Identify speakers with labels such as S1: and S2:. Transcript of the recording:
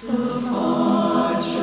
S1: Misericors